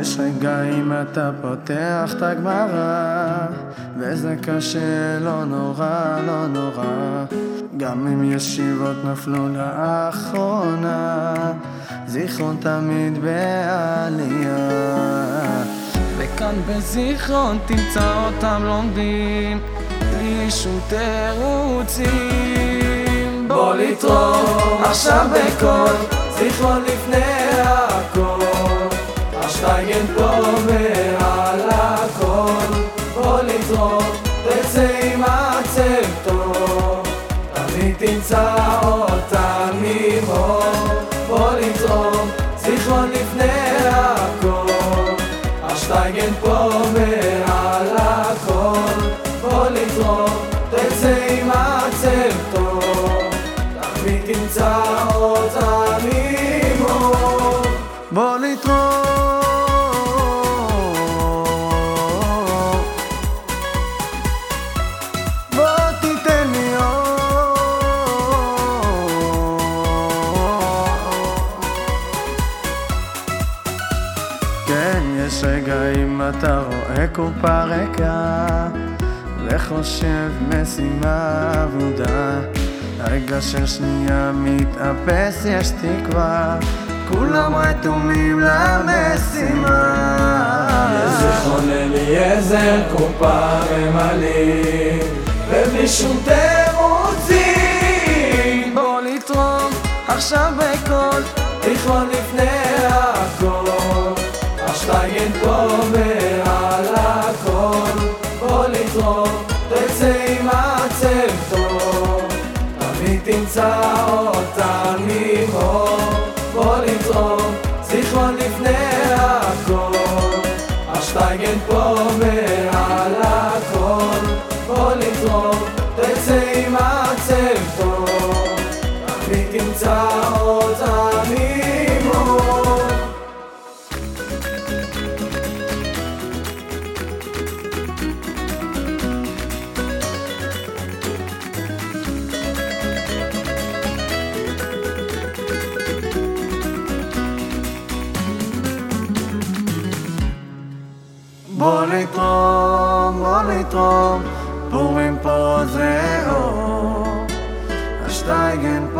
יש רגעים אתה פותח את הגמרא וזה קשה, לא נורא, לא נורא. גם אם ישיבות נפלו לאחרונה זיכרון תמיד בעלייה. וכאן בזיכרון תמצא אותם לומדים בלי שום תירוצים. בוא לתרום עכשיו בקול זיכרון לפני הכל עם עצב טוב. תמיד תמצא אותה ממור בוא לתרום זיכרון לפני הכל. השטייגן פה מעל הכל בוא לתרום תצא עם עצב טוב. תמיד תמצא אותה ממור. בוא לתרום יש רגעים אתה רואה קופה ריקה וחושב משימה אבודה. רגע של שנייה מתאפס, יש תקווה. כולם רתומים למשימה. זיכרון אליעזר קופה ממלאים ובלי שום תירוצים. בוא לתרום עכשיו בקול זיכרון לפני הכל השטייגן פה מעל הכל בוא לתרום תצא עם עצב טוב. תמיד תמצא אותה ממור. בוא לתרום זיכרון לפני בוא לתרום, בוא לתרום, פורים פה זה אור, השטייגן פה